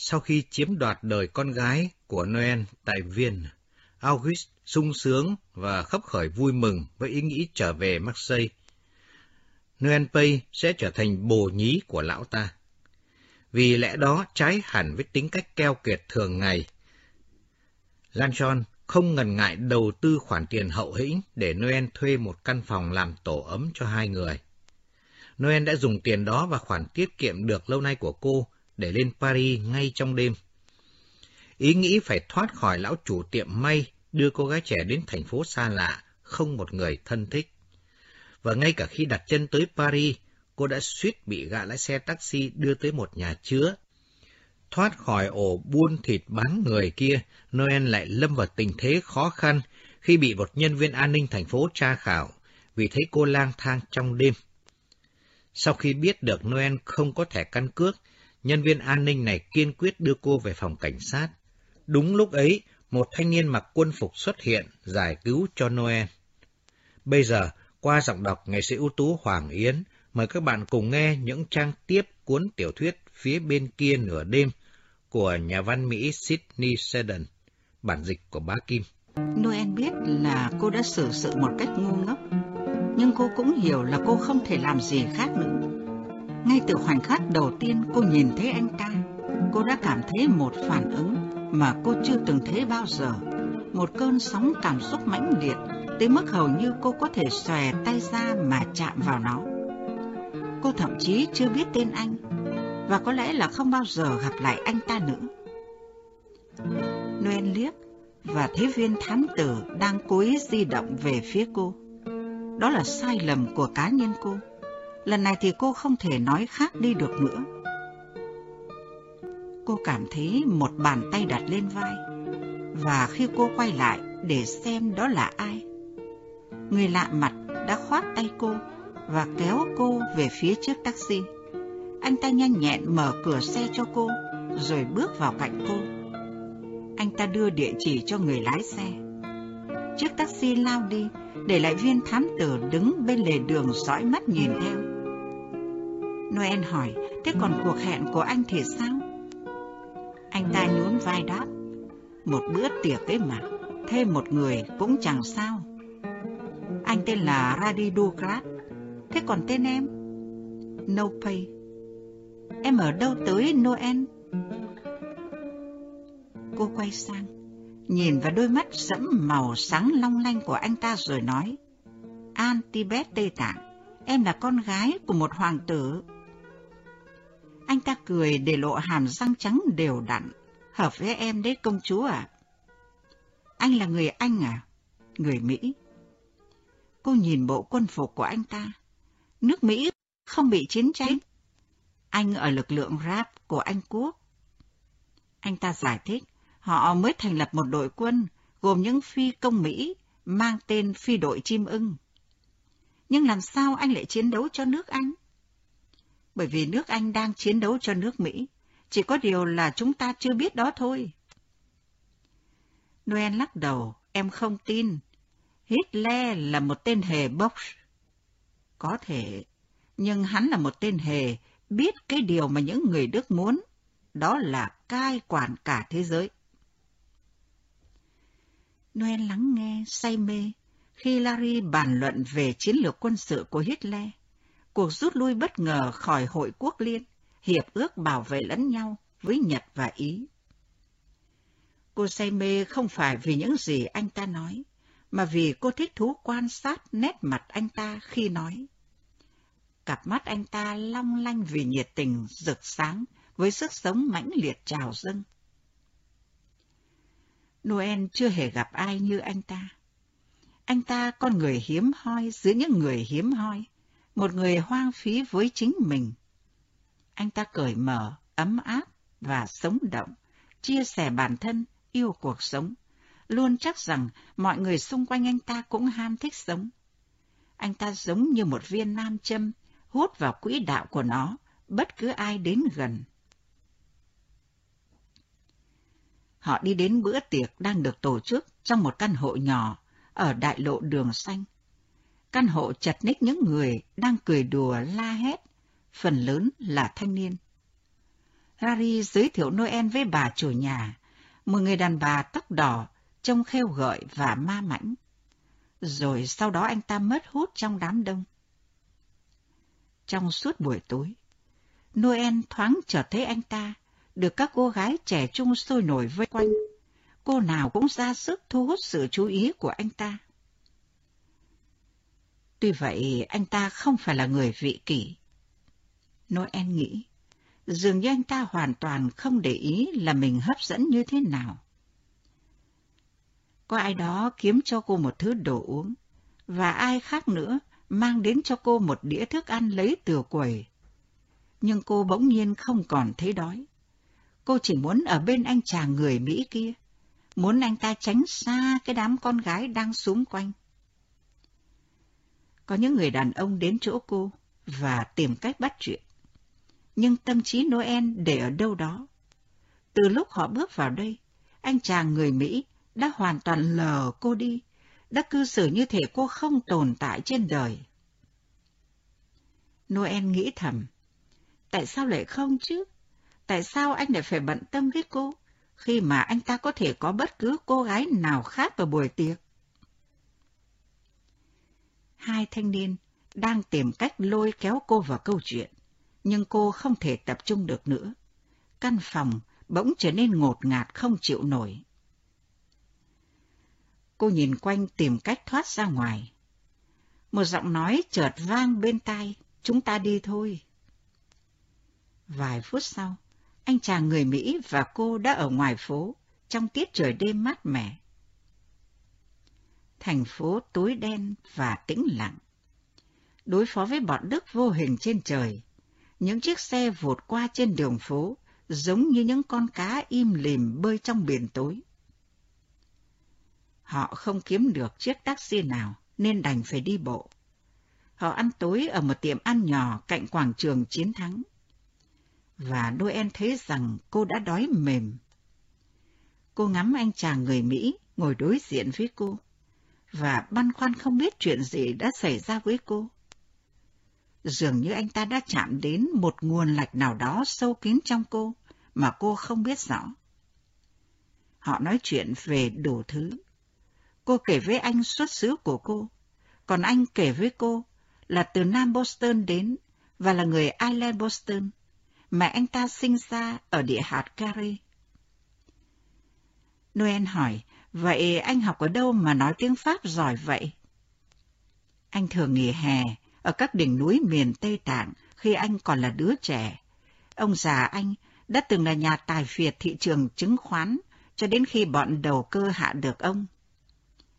Sau khi chiếm đoạt đời con gái của Noel tại Viên, August sung sướng và khấp khởi vui mừng với ý nghĩ trở về Marseille. Noel Pay sẽ trở thành bồ nhí của lão ta. Vì lẽ đó trái hẳn với tính cách keo kiệt thường ngày. Lanchon không ngần ngại đầu tư khoản tiền hậu hĩnh để Noel thuê một căn phòng làm tổ ấm cho hai người. Noel đã dùng tiền đó và khoản tiết kiệm được lâu nay của cô để lên Paris ngay trong đêm. Ý nghĩ phải thoát khỏi lão chủ tiệm may đưa cô gái trẻ đến thành phố xa lạ, không một người thân thích. Và ngay cả khi đặt chân tới Paris, cô đã suýt bị gã lái xe taxi đưa tới một nhà chứa. Thoát khỏi ổ buôn thịt bán người kia, Noel lại lâm vào tình thế khó khăn khi bị một nhân viên an ninh thành phố tra khảo vì thấy cô lang thang trong đêm. Sau khi biết được Noel không có thẻ căn cước, nhân viên an ninh này kiên quyết đưa cô về phòng cảnh sát. Đúng lúc ấy, một thanh niên mặc quân phục xuất hiện, giải cứu cho Noel. Bây giờ, qua giọng đọc nghệ sĩ ưu tú Hoàng Yến, mời các bạn cùng nghe những trang tiếp cuốn tiểu thuyết phía bên kia nửa đêm của nhà văn Mỹ Sydney Sheldon, bản dịch của bá Kim. Noel biết là cô đã xử sự một cách ngu ngốc, nhưng cô cũng hiểu là cô không thể làm gì khác nữa. Ngay từ khoảnh khắc đầu tiên cô nhìn thấy anh ta, cô đã cảm thấy một phản ứng mà cô chưa từng thấy bao giờ. Một cơn sóng cảm xúc mãnh liệt, tới mức hầu như cô có thể xòe tay ra mà chạm vào nó. Cô thậm chí chưa biết tên anh, và có lẽ là không bao giờ gặp lại anh ta nữa. Noel liếc và thấy viên thám tử đang cố ý di động về phía cô. Đó là sai lầm của cá nhân cô. Lần này thì cô không thể nói khác đi được nữa. Cô cảm thấy một bàn tay đặt lên vai. Và khi cô quay lại để xem đó là ai, người lạ mặt đã khoát tay cô và kéo cô về phía trước taxi. Anh ta nhanh nhẹn mở cửa xe cho cô, rồi bước vào cạnh cô. Anh ta đưa địa chỉ cho người lái xe. Chiếc taxi lao đi, để lại viên thám tử đứng bên lề đường dõi mắt nhìn theo. Noel hỏi, thế còn cuộc hẹn của anh thì sao? Anh ta nhún vai đáp, một bữa tiệc ấy mà, thêm một người cũng chẳng sao. Anh tên là Radidugrat, thế còn tên em? No Pay. Em ở đâu tới Noel? Cô quay sang, nhìn vào đôi mắt sẫm màu sáng long lanh của anh ta rồi nói, An Tibet Tây Tạng, em là con gái của một hoàng tử. Anh ta cười để lộ hàm răng trắng đều đặn. Hợp với em đấy công chúa à? Anh là người Anh à? Người Mỹ. Cô nhìn bộ quân phục của anh ta. Nước Mỹ không bị chiến tranh. Anh ở lực lượng rap của Anh Quốc. Anh ta giải thích, họ mới thành lập một đội quân gồm những phi công Mỹ mang tên phi đội chim ưng. Nhưng làm sao anh lại chiến đấu cho nước Anh? Bởi vì nước Anh đang chiến đấu cho nước Mỹ. Chỉ có điều là chúng ta chưa biết đó thôi. Noel lắc đầu, em không tin. Hitler là một tên hề bốc. Có thể, nhưng hắn là một tên hề biết cái điều mà những người Đức muốn, đó là cai quản cả thế giới. Noel lắng nghe, say mê, khi Larry bàn luận về chiến lược quân sự của Hitler cuộc rút lui bất ngờ khỏi hội quốc liên, hiệp ước bảo vệ lẫn nhau với Nhật và Ý. Cô say mê không phải vì những gì anh ta nói, mà vì cô thích thú quan sát nét mặt anh ta khi nói. Cặp mắt anh ta long lanh vì nhiệt tình rực sáng với sức sống mãnh liệt trào dâng. Noel chưa hề gặp ai như anh ta. Anh ta con người hiếm hoi giữa những người hiếm hoi một người hoang phí với chính mình. Anh ta cởi mở, ấm áp và sống động, chia sẻ bản thân, yêu cuộc sống, luôn chắc rằng mọi người xung quanh anh ta cũng ham thích sống. Anh ta giống như một viên nam châm, hút vào quỹ đạo của nó, bất cứ ai đến gần. Họ đi đến bữa tiệc đang được tổ chức trong một căn hộ nhỏ ở đại lộ đường xanh căn hộ chật ních những người đang cười đùa la hét, phần lớn là thanh niên. Harry giới thiệu Noel với bà chủ nhà, một người đàn bà tóc đỏ, trông khêu gợi và ma mãnh. Rồi sau đó anh ta mất hút trong đám đông. Trong suốt buổi tối, Noel thoáng trở thấy anh ta, được các cô gái trẻ trung sôi nổi vây quanh. Cô nào cũng ra sức thu hút sự chú ý của anh ta. Tuy vậy, anh ta không phải là người vị kỷ. Noel nghĩ, dường như anh ta hoàn toàn không để ý là mình hấp dẫn như thế nào. Có ai đó kiếm cho cô một thứ đồ uống, và ai khác nữa mang đến cho cô một đĩa thức ăn lấy từ quầy. Nhưng cô bỗng nhiên không còn thấy đói. Cô chỉ muốn ở bên anh chàng người Mỹ kia, muốn anh ta tránh xa cái đám con gái đang xung quanh. Có những người đàn ông đến chỗ cô và tìm cách bắt chuyện. Nhưng tâm trí Noel để ở đâu đó. Từ lúc họ bước vào đây, anh chàng người Mỹ đã hoàn toàn lờ cô đi, đã cư xử như thể cô không tồn tại trên đời. Noel nghĩ thầm, tại sao lại không chứ? Tại sao anh lại phải bận tâm với cô, khi mà anh ta có thể có bất cứ cô gái nào khác vào buổi tiệc? Hai thanh niên đang tìm cách lôi kéo cô vào câu chuyện, nhưng cô không thể tập trung được nữa. Căn phòng bỗng trở nên ngột ngạt không chịu nổi. Cô nhìn quanh tìm cách thoát ra ngoài. Một giọng nói chợt vang bên tai, chúng ta đi thôi. Vài phút sau, anh chàng người Mỹ và cô đã ở ngoài phố, trong tiết trời đêm mát mẻ. Thành phố tối đen và tĩnh lặng. Đối phó với bọn Đức vô hình trên trời, những chiếc xe vụt qua trên đường phố giống như những con cá im lìm bơi trong biển tối. Họ không kiếm được chiếc taxi nào nên đành phải đi bộ. Họ ăn tối ở một tiệm ăn nhỏ cạnh quảng trường chiến thắng. Và Noel thấy rằng cô đã đói mềm. Cô ngắm anh chàng người Mỹ ngồi đối diện với cô, và băn khoăn không biết chuyện gì đã xảy ra với cô. Dường như anh ta đã chạm đến một nguồn lạch nào đó sâu kín trong cô mà cô không biết rõ. Họ nói chuyện về đủ thứ. Cô kể với anh xuất xứ của cô, còn anh kể với cô là từ Nam Boston đến và là người Island Boston. mà anh ta sinh ra ở địa hạt Cary. Noel hỏi, vậy anh học ở đâu mà nói tiếng Pháp giỏi vậy? Anh thường nghỉ hè ở các đỉnh núi miền Tây Tạng khi anh còn là đứa trẻ. Ông già anh đã từng là nhà tài phiệt thị trường chứng khoán cho đến khi bọn đầu cơ hạ được ông.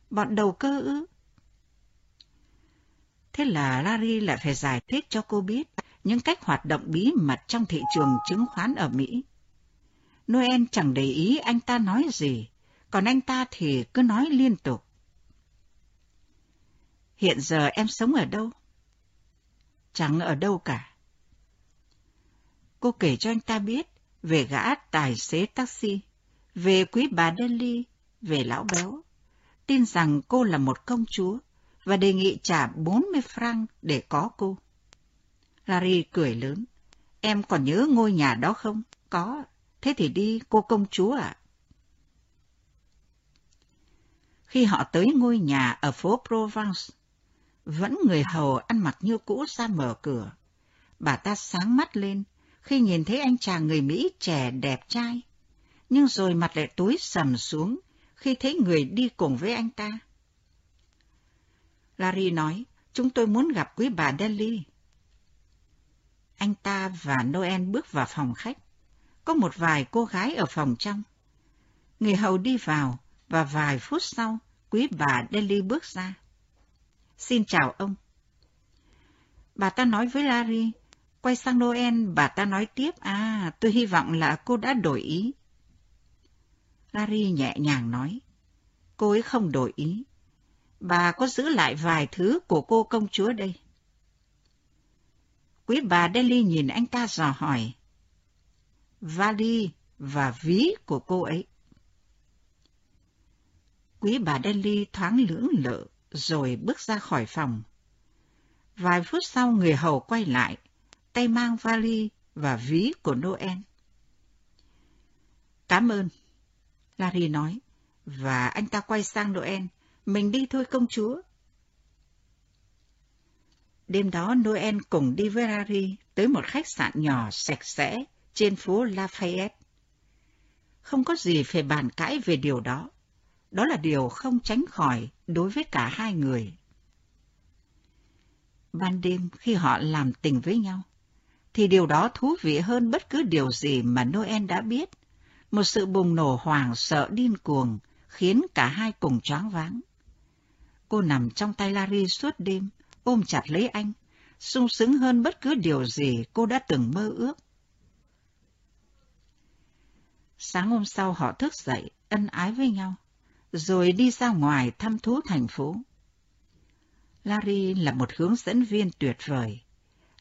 Bọn đầu cơ ư? Thế là Larry lại phải giải thích cho cô biết những cách hoạt động bí mật trong thị trường chứng khoán ở Mỹ. Noel chẳng để ý anh ta nói gì, còn anh ta thì cứ nói liên tục. Hiện giờ em sống ở đâu? Chẳng ở đâu cả. Cô kể cho anh ta biết về gã tài xế taxi, về quý bà Delhi, về lão béo. Tin rằng cô là một công chúa và đề nghị trả 40 franc để có cô. Larry cười lớn. Em còn nhớ ngôi nhà đó không? Có. Thế thì đi, cô công chúa ạ. Khi họ tới ngôi nhà ở phố Provence, vẫn người hầu ăn mặc như cũ ra mở cửa. Bà ta sáng mắt lên khi nhìn thấy anh chàng người Mỹ trẻ đẹp trai, nhưng rồi mặt lại tối sầm xuống khi thấy người đi cùng với anh ta. Larry nói, chúng tôi muốn gặp quý bà Delhi. Anh ta và Noel bước vào phòng khách. Có một vài cô gái ở phòng trong. Người hầu đi vào và vài phút sau, quý bà Delhi bước ra. Xin chào ông. Bà ta nói với Larry, quay sang Noel, bà ta nói tiếp, à, tôi hy vọng là cô đã đổi ý. Larry nhẹ nhàng nói, cô ấy không đổi ý. Bà có giữ lại vài thứ của cô công chúa đây. Quý bà Delhi nhìn anh ta dò hỏi. Vali và ví của cô ấy. Quý bà Delhi thoáng lưỡng lự rồi bước ra khỏi phòng. Vài phút sau người hầu quay lại, tay mang vali và ví của Noel. Cảm ơn, Larry nói, và anh ta quay sang Noel. Mình đi thôi công chúa. Đêm đó Noel cùng đi với Larry tới một khách sạn nhỏ sạch sẽ trên phố Lafayette. Không có gì phải bàn cãi về điều đó. Đó là điều không tránh khỏi đối với cả hai người. Ban đêm khi họ làm tình với nhau, thì điều đó thú vị hơn bất cứ điều gì mà Noel đã biết. Một sự bùng nổ hoảng sợ điên cuồng khiến cả hai cùng choáng váng. Cô nằm trong tay Larry suốt đêm, ôm chặt lấy anh, sung sướng hơn bất cứ điều gì cô đã từng mơ ước. Sáng hôm sau họ thức dậy, ân ái với nhau, rồi đi ra ngoài thăm thú thành phố. Larry là một hướng dẫn viên tuyệt vời.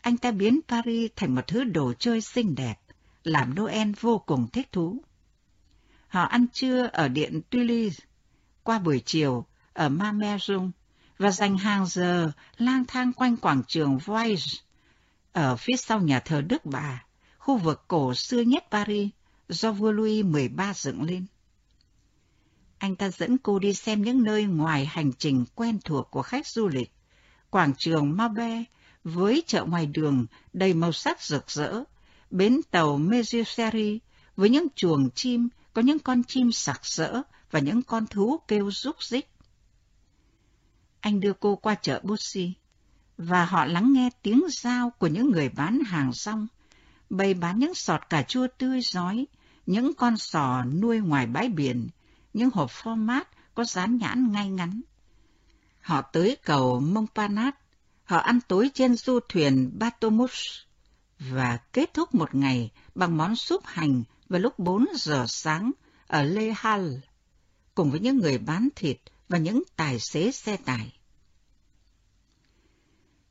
Anh ta biến Paris thành một thứ đồ chơi xinh đẹp, làm Noel vô cùng thích thú. Họ ăn trưa ở điện Tuileries, qua buổi chiều ở Mamerong và dành hàng giờ lang thang quanh quảng trường Voice ở phía sau nhà thờ Đức Bà, khu vực cổ xưa nhất Paris do vua Louis XIII dựng lên. Anh ta dẫn cô đi xem những nơi ngoài hành trình quen thuộc của khách du lịch, quảng trường Mabe với chợ ngoài đường đầy màu sắc rực rỡ, bến tàu Mezuseri với những chuồng chim, có những con chim sặc sỡ và những con thú kêu rúc rích. Anh đưa cô qua chợ Bussy, và họ lắng nghe tiếng giao của những người bán hàng rong, bày bán những sọt cà chua tươi giói, những con sò nuôi ngoài bãi biển, những hộp format có dán nhãn ngay ngắn. Họ tới cầu Montparnasse, họ ăn tối trên du thuyền Batomus và kết thúc một ngày bằng món súp hành vào lúc 4 giờ sáng ở Le Hall, cùng với những người bán thịt và những tài xế xe tải.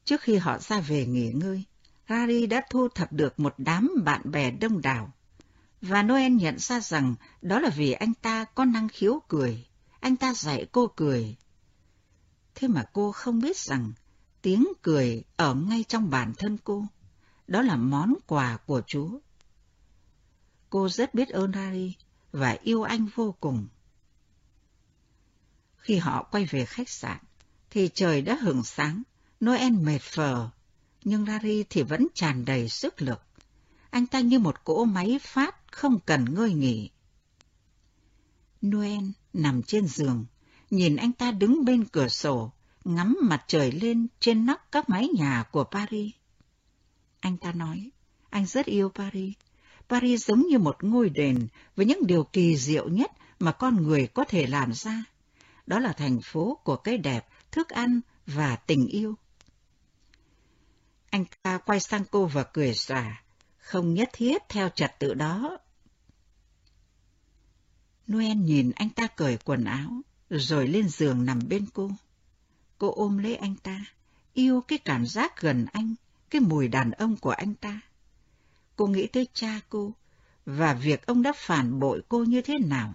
Trước khi họ ra về nghỉ ngơi, Harry đã thu thập được một đám bạn bè đông đảo. Và Noel nhận ra rằng đó là vì anh ta có năng khiếu cười. Anh ta dạy cô cười. Thế mà cô không biết rằng tiếng cười ở ngay trong bản thân cô. Đó là món quà của Chúa. Cô rất biết ơn Harry và yêu anh vô cùng. Khi họ quay về khách sạn, thì trời đã hưởng sáng, Noel mệt phờ, nhưng Larry thì vẫn tràn đầy sức lực. Anh ta như một cỗ máy phát không cần ngơi nghỉ. Noel nằm trên giường, nhìn anh ta đứng bên cửa sổ, ngắm mặt trời lên trên nóc các mái nhà của Paris. Anh ta nói, anh rất yêu Paris. Paris giống như một ngôi đền với những điều kỳ diệu nhất mà con người có thể làm ra. Đó là thành phố của cái đẹp, thức ăn và tình yêu. Anh ta quay sang cô và cười xòa, không nhất thiết theo trật tự đó. Noel nhìn anh ta cởi quần áo, rồi lên giường nằm bên cô. Cô ôm lấy anh ta, yêu cái cảm giác gần anh, cái mùi đàn ông của anh ta. Cô nghĩ tới cha cô và việc ông đã phản bội cô như thế nào.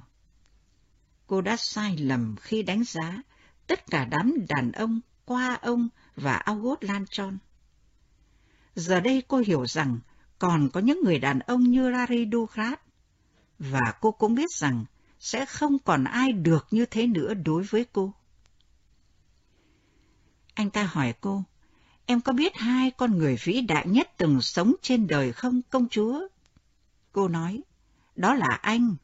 Cô đã sai lầm khi đánh giá tất cả đám đàn ông qua ông và August Lanchon. Giờ đây cô hiểu rằng còn có những người đàn ông như Larry Douglas, và cô cũng biết rằng sẽ không còn ai được như thế nữa đối với cô. Anh ta hỏi cô, em có biết hai con người vĩ đại nhất từng sống trên đời không, công chúa? Cô nói, đó là anh.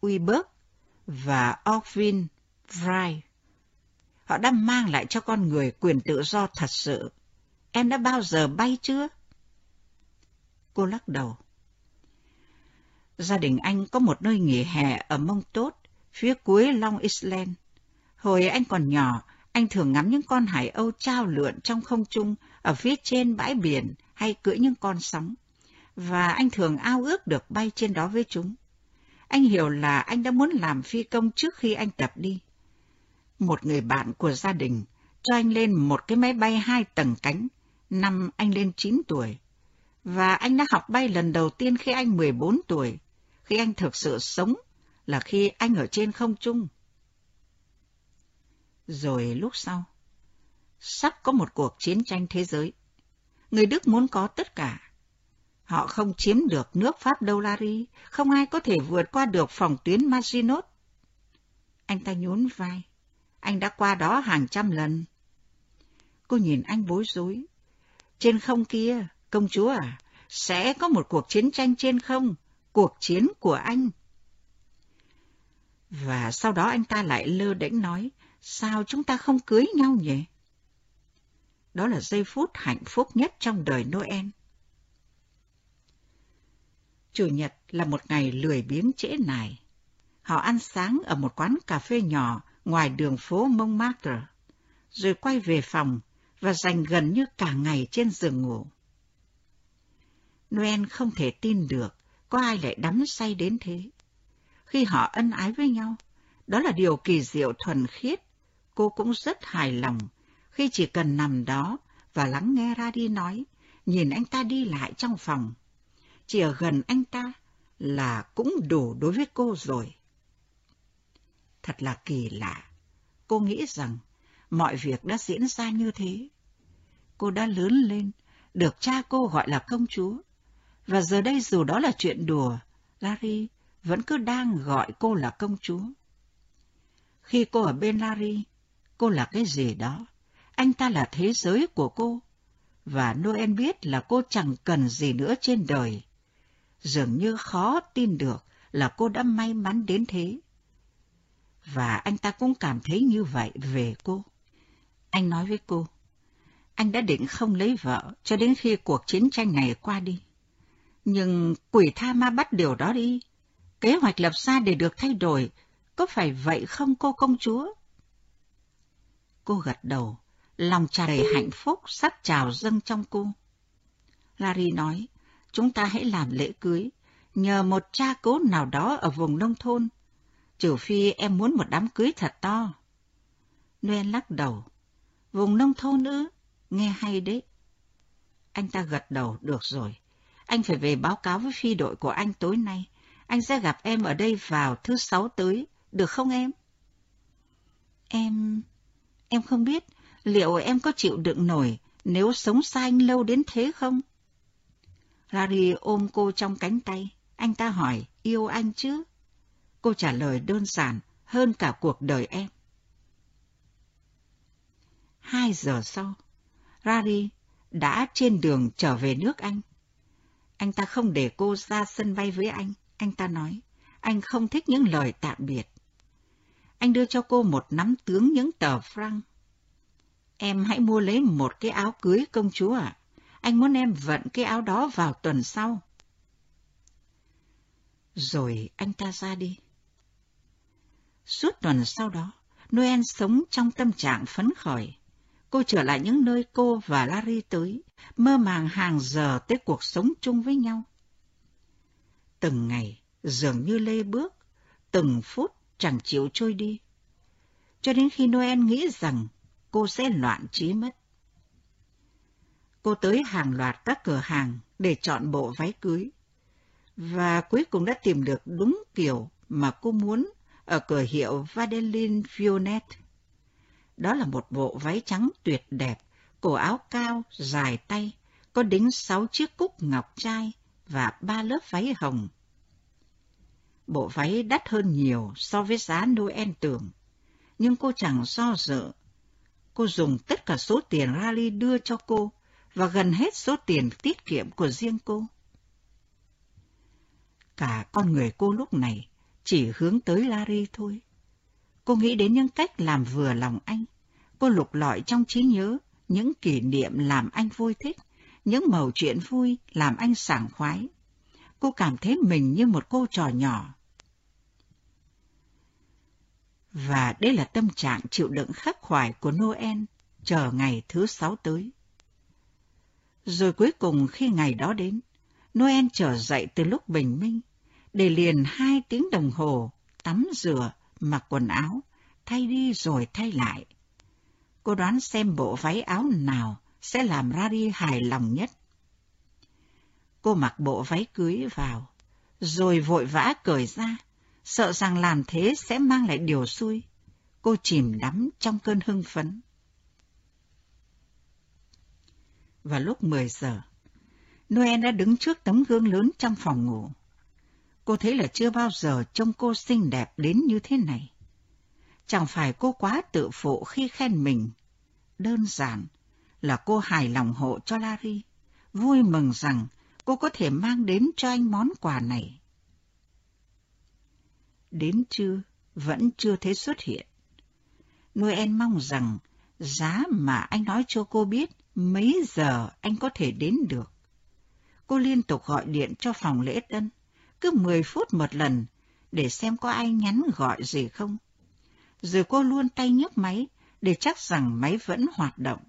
Weberg và Orvin Vry. Họ đã mang lại cho con người quyền tự do thật sự. Em đã bao giờ bay chưa? Cô lắc đầu. Gia đình anh có một nơi nghỉ hè ở Mông Tốt, phía cuối Long Island. Hồi anh còn nhỏ, anh thường ngắm những con hải âu trao lượn trong không trung ở phía trên bãi biển hay cưỡi những con sóng. Và anh thường ao ước được bay trên đó với chúng. Anh hiểu là anh đã muốn làm phi công trước khi anh tập đi. Một người bạn của gia đình cho anh lên một cái máy bay hai tầng cánh, năm anh lên 9 tuổi. Và anh đã học bay lần đầu tiên khi anh 14 tuổi, khi anh thực sự sống là khi anh ở trên không trung. Rồi lúc sau, sắp có một cuộc chiến tranh thế giới. Người Đức muốn có tất cả. Họ không chiếm được nước Pháp đâu Larry, không ai có thể vượt qua được phòng tuyến Maginot. Anh ta nhún vai. Anh đã qua đó hàng trăm lần. Cô nhìn anh bối rối. Trên không kia, công chúa à, sẽ có một cuộc chiến tranh trên không, cuộc chiến của anh. Và sau đó anh ta lại lơ đễnh nói, sao chúng ta không cưới nhau nhỉ? Đó là giây phút hạnh phúc nhất trong đời Noel. Chủ nhật là một ngày lười biếng trễ nải. Họ ăn sáng ở một quán cà phê nhỏ ngoài đường phố Montmartre, rồi quay về phòng và dành gần như cả ngày trên giường ngủ. Noel không thể tin được có ai lại đắm say đến thế. Khi họ ân ái với nhau, đó là điều kỳ diệu thuần khiết. Cô cũng rất hài lòng khi chỉ cần nằm đó và lắng nghe ra đi nói, nhìn anh ta đi lại trong phòng. Chỉ ở gần anh ta là cũng đủ đối với cô rồi. Thật là kỳ lạ. Cô nghĩ rằng mọi việc đã diễn ra như thế. Cô đã lớn lên, được cha cô gọi là công chúa. Và giờ đây dù đó là chuyện đùa, Larry vẫn cứ đang gọi cô là công chúa. Khi cô ở bên Larry, cô là cái gì đó. Anh ta là thế giới của cô. Và Noel biết là cô chẳng cần gì nữa trên đời. Dường như khó tin được là cô đã may mắn đến thế. Và anh ta cũng cảm thấy như vậy về cô. Anh nói với cô, anh đã định không lấy vợ cho đến khi cuộc chiến tranh này qua đi. Nhưng quỷ tha ma bắt điều đó đi. Kế hoạch lập ra để được thay đổi, có phải vậy không cô công chúa? Cô gật đầu, lòng tràn đầy hạnh phúc sắp trào dâng trong cô. Larry nói, chúng ta hãy làm lễ cưới, nhờ một cha cố nào đó ở vùng nông thôn, trừ phi em muốn một đám cưới thật to. Noel lắc đầu, vùng nông thôn ư, nghe hay đấy. Anh ta gật đầu, được rồi. Anh phải về báo cáo với phi đội của anh tối nay. Anh sẽ gặp em ở đây vào thứ sáu tới, được không em? Em... em không biết liệu em có chịu đựng nổi nếu sống xa anh lâu đến thế không? Larry ôm cô trong cánh tay. Anh ta hỏi, yêu anh chứ? Cô trả lời đơn giản hơn cả cuộc đời em. Hai giờ sau, Larry đã trên đường trở về nước Anh. Anh ta không để cô ra sân bay với anh. Anh ta nói, anh không thích những lời tạm biệt. Anh đưa cho cô một nắm tướng những tờ franc. Em hãy mua lấy một cái áo cưới công chúa ạ. Anh muốn em vận cái áo đó vào tuần sau. Rồi anh ta ra đi. Suốt tuần sau đó, Noel sống trong tâm trạng phấn khởi. Cô trở lại những nơi cô và Larry tới, mơ màng hàng giờ tới cuộc sống chung với nhau. Từng ngày, dường như lê bước, từng phút chẳng chịu trôi đi. Cho đến khi Noel nghĩ rằng cô sẽ loạn trí mất. Cô tới hàng loạt các cửa hàng để chọn bộ váy cưới. Và cuối cùng đã tìm được đúng kiểu mà cô muốn ở cửa hiệu Vadeline Vionet. Đó là một bộ váy trắng tuyệt đẹp, cổ áo cao, dài tay, có đính sáu chiếc cúc ngọc trai và ba lớp váy hồng. Bộ váy đắt hơn nhiều so với giá Noel tưởng, nhưng cô chẳng do dự. Cô dùng tất cả số tiền Rally đưa cho cô và gần hết số tiền tiết kiệm của riêng cô. Cả con người cô lúc này chỉ hướng tới Larry thôi. Cô nghĩ đến những cách làm vừa lòng anh. Cô lục lọi trong trí nhớ những kỷ niệm làm anh vui thích, những mẩu chuyện vui làm anh sảng khoái. Cô cảm thấy mình như một cô trò nhỏ. Và đây là tâm trạng chịu đựng khắc khoải của Noel chờ ngày thứ sáu tới. Rồi cuối cùng khi ngày đó đến, Noel trở dậy từ lúc bình minh, để liền hai tiếng đồng hồ tắm rửa, mặc quần áo, thay đi rồi thay lại. Cô đoán xem bộ váy áo nào sẽ làm Rari hài lòng nhất. Cô mặc bộ váy cưới vào, rồi vội vã cởi ra, sợ rằng làm thế sẽ mang lại điều xui. Cô chìm đắm trong cơn hưng phấn. Vào lúc 10 giờ, Noel đã đứng trước tấm gương lớn trong phòng ngủ. Cô thấy là chưa bao giờ trông cô xinh đẹp đến như thế này. Chẳng phải cô quá tự phụ khi khen mình. Đơn giản là cô hài lòng hộ cho Larry, vui mừng rằng cô có thể mang đến cho anh món quà này. Đến trưa, vẫn chưa thấy xuất hiện. Noel mong rằng giá mà anh nói cho cô biết mấy giờ anh có thể đến được. Cô liên tục gọi điện cho phòng lễ tân, cứ 10 phút một lần, để xem có ai nhắn gọi gì không. Rồi cô luôn tay nhấc máy, để chắc rằng máy vẫn hoạt động.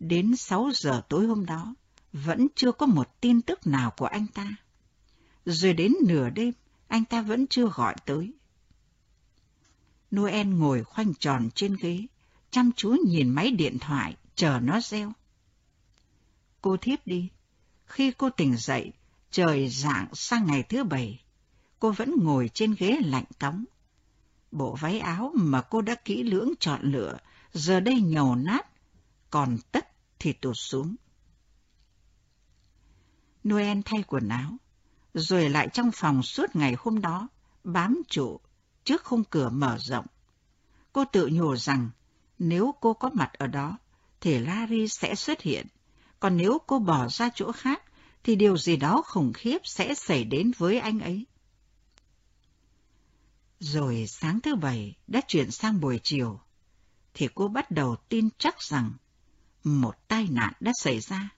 Đến 6 giờ tối hôm đó, vẫn chưa có một tin tức nào của anh ta. Rồi đến nửa đêm, anh ta vẫn chưa gọi tới. Noel ngồi khoanh tròn trên ghế, chăm chú nhìn máy điện thoại, chờ nó reo. Cô thiếp đi. Khi cô tỉnh dậy, trời rạng sang ngày thứ bảy, cô vẫn ngồi trên ghế lạnh cóng. Bộ váy áo mà cô đã kỹ lưỡng chọn lựa, giờ đây nhầu nát, còn tất thì tụt xuống. Noel thay quần áo, rồi lại trong phòng suốt ngày hôm đó, bám trụ trước khung cửa mở rộng. Cô tự nhủ rằng nếu cô có mặt ở đó, thì Larry sẽ xuất hiện. Còn nếu cô bỏ ra chỗ khác, thì điều gì đó khủng khiếp sẽ xảy đến với anh ấy. Rồi sáng thứ bảy đã chuyển sang buổi chiều, thì cô bắt đầu tin chắc rằng một tai nạn đã xảy ra.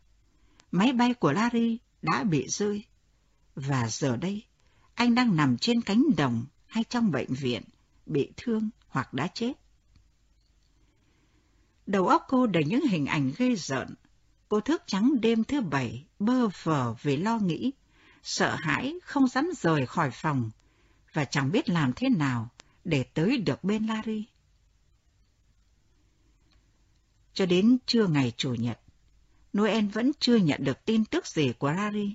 Máy bay của Larry đã bị rơi. Và giờ đây, anh đang nằm trên cánh đồng hay trong bệnh viện, bị thương hoặc đã chết. Đầu óc cô đầy những hình ảnh ghê rợn. Cô thức trắng đêm thứ bảy, bơ vờ vì lo nghĩ, sợ hãi không dám rời khỏi phòng, và chẳng biết làm thế nào để tới được bên Larry. Cho đến trưa ngày Chủ nhật, Noel vẫn chưa nhận được tin tức gì của Larry,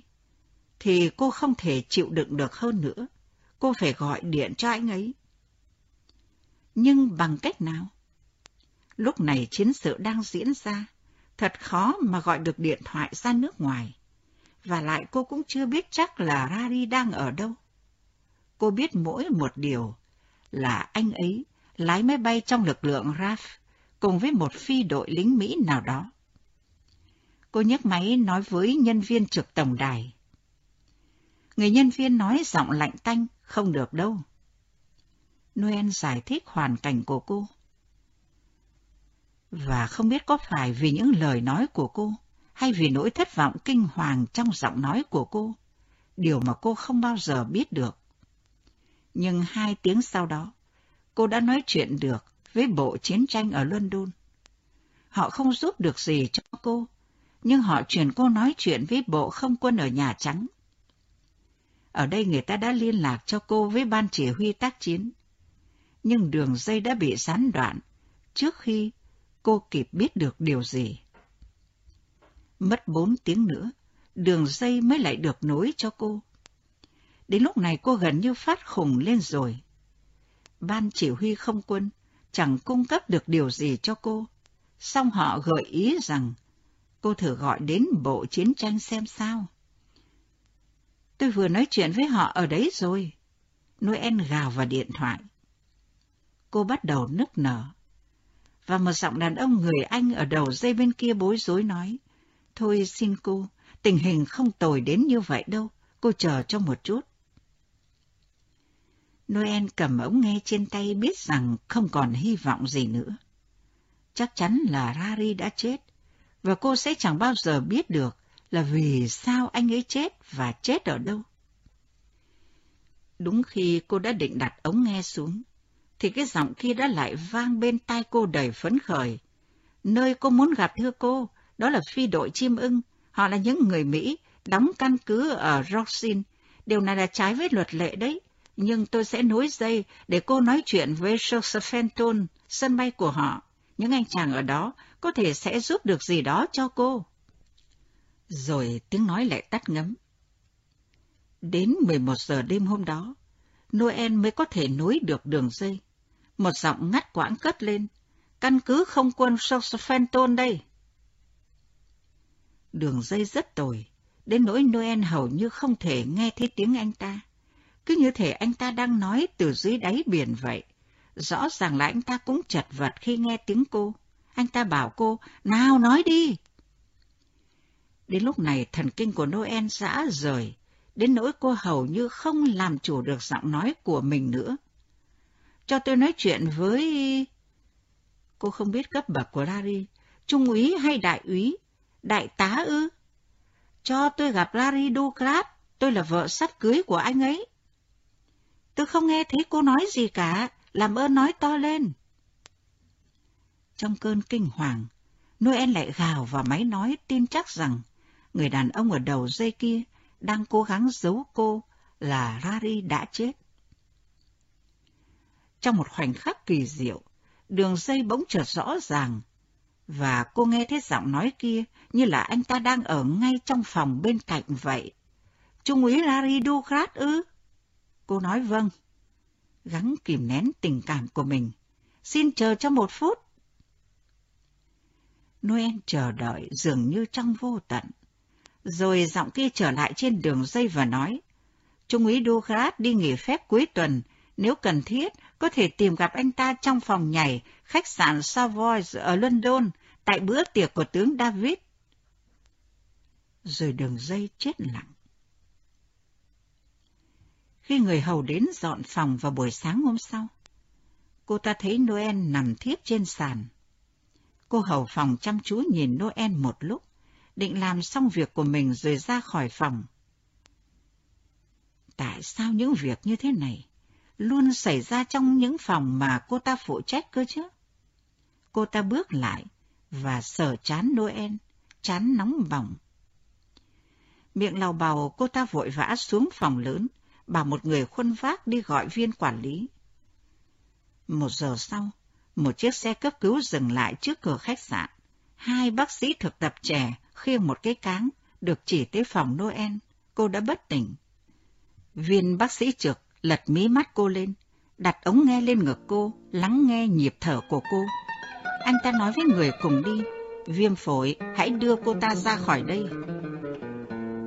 thì cô không thể chịu đựng được hơn nữa. Cô phải gọi điện cho anh ấy. Nhưng bằng cách nào? Lúc này chiến sự đang diễn ra, thật khó mà gọi được điện thoại ra nước ngoài. Và lại cô cũng chưa biết chắc là Rari đang ở đâu. Cô biết mỗi một điều là anh ấy lái máy bay trong lực lượng RAF cùng với một phi đội lính Mỹ nào đó. Cô nhấc máy nói với nhân viên trực tổng đài. Người nhân viên nói giọng lạnh tanh, không được đâu. Noel giải thích hoàn cảnh của cô. Và không biết có phải vì những lời nói của cô, hay vì nỗi thất vọng kinh hoàng trong giọng nói của cô, điều mà cô không bao giờ biết được. Nhưng hai tiếng sau đó, cô đã nói chuyện được với bộ chiến tranh ở London. Họ không giúp được gì cho cô, nhưng họ chuyển cô nói chuyện với bộ không quân ở Nhà Trắng. Ở đây người ta đã liên lạc cho cô với ban chỉ huy tác chiến. Nhưng đường dây đã bị gián đoạn trước khi cô kịp biết được điều gì. Mất bốn tiếng nữa, đường dây mới lại được nối cho cô. Đến lúc này cô gần như phát khùng lên rồi. Ban chỉ huy không quân chẳng cung cấp được điều gì cho cô, song họ gợi ý rằng cô thử gọi đến bộ chiến tranh xem sao. Tôi vừa nói chuyện với họ ở đấy rồi. Noel gào vào điện thoại. Cô bắt đầu nức nở và một giọng đàn ông người Anh ở đầu dây bên kia bối rối nói, Thôi xin cô, tình hình không tồi đến như vậy đâu, cô chờ cho một chút. Noel cầm ống nghe trên tay biết rằng không còn hy vọng gì nữa. Chắc chắn là Rari đã chết, và cô sẽ chẳng bao giờ biết được là vì sao anh ấy chết và chết ở đâu. Đúng khi cô đã định đặt ống nghe xuống, thì cái giọng kia đã lại vang bên tai cô đầy phấn khởi. Nơi cô muốn gặp thưa cô, đó là phi đội chim ưng. Họ là những người Mỹ, đóng căn cứ ở Roxin. Điều này là trái với luật lệ đấy. Nhưng tôi sẽ nối dây để cô nói chuyện với Josephine sân bay của họ. Những anh chàng ở đó có thể sẽ giúp được gì đó cho cô. Rồi tiếng nói lại tắt ngấm. Đến 11 giờ đêm hôm đó, Noel mới có thể nối được đường dây một giọng ngắt quãng cất lên. Căn cứ không quân Southampton đây. Đường dây rất tồi, đến nỗi Noel hầu như không thể nghe thấy tiếng anh ta. Cứ như thể anh ta đang nói từ dưới đáy biển vậy. Rõ ràng là anh ta cũng chật vật khi nghe tiếng cô. Anh ta bảo cô, nào nói đi. Đến lúc này thần kinh của Noel rã rời, đến nỗi cô hầu như không làm chủ được giọng nói của mình nữa. Cho tôi nói chuyện với... Cô không biết cấp bậc của Larry, trung úy hay đại úy, đại tá ư? Cho tôi gặp Larry Douglas, tôi là vợ sắp cưới của anh ấy. Tôi không nghe thấy cô nói gì cả, làm ơn nói to lên. Trong cơn kinh hoàng, Noel lại gào vào máy nói tin chắc rằng người đàn ông ở đầu dây kia đang cố gắng giấu cô là Larry đã chết. Trong một khoảnh khắc kỳ diệu, đường dây bỗng chợt rõ ràng, và cô nghe thấy giọng nói kia như là anh ta đang ở ngay trong phòng bên cạnh vậy. Trung úy Larry Dugrat ư? Cô nói vâng. Gắng kìm nén tình cảm của mình. Xin chờ cho một phút. Noel chờ đợi dường như trong vô tận. Rồi giọng kia trở lại trên đường dây và nói, Trung úy Dugrat đi nghỉ phép cuối tuần, nếu cần thiết, có thể tìm gặp anh ta trong phòng nhảy khách sạn Savoy ở London tại bữa tiệc của tướng David. Rồi đường dây chết lặng. Khi người hầu đến dọn phòng vào buổi sáng hôm sau, cô ta thấy Noel nằm thiếp trên sàn. Cô hầu phòng chăm chú nhìn Noel một lúc, định làm xong việc của mình rồi ra khỏi phòng. Tại sao những việc như thế này luôn xảy ra trong những phòng mà cô ta phụ trách cơ chứ? Cô ta bước lại và sờ chán Noel, chán nóng bỏng. Miệng lào bào cô ta vội vã xuống phòng lớn, bảo một người khuân vác đi gọi viên quản lý. Một giờ sau, một chiếc xe cấp cứu dừng lại trước cửa khách sạn. Hai bác sĩ thực tập trẻ khiêng một cái cáng, được chỉ tới phòng Noel. Cô đã bất tỉnh. Viên bác sĩ trực lật mí mắt cô lên, đặt ống nghe lên ngực cô, lắng nghe nhịp thở của cô. Anh ta nói với người cùng đi, viêm phổi, hãy đưa cô ta ra khỏi đây.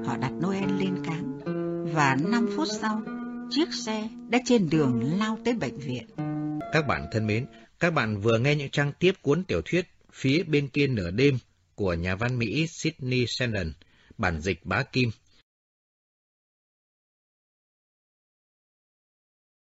Họ đặt Noel lên cáng, và 5 phút sau, chiếc xe đã trên đường lao tới bệnh viện. Các bạn thân mến, các bạn vừa nghe những trang tiếp cuốn tiểu thuyết Phía bên kia nửa đêm của nhà văn Mỹ Sydney Sheldon, bản dịch bá Kim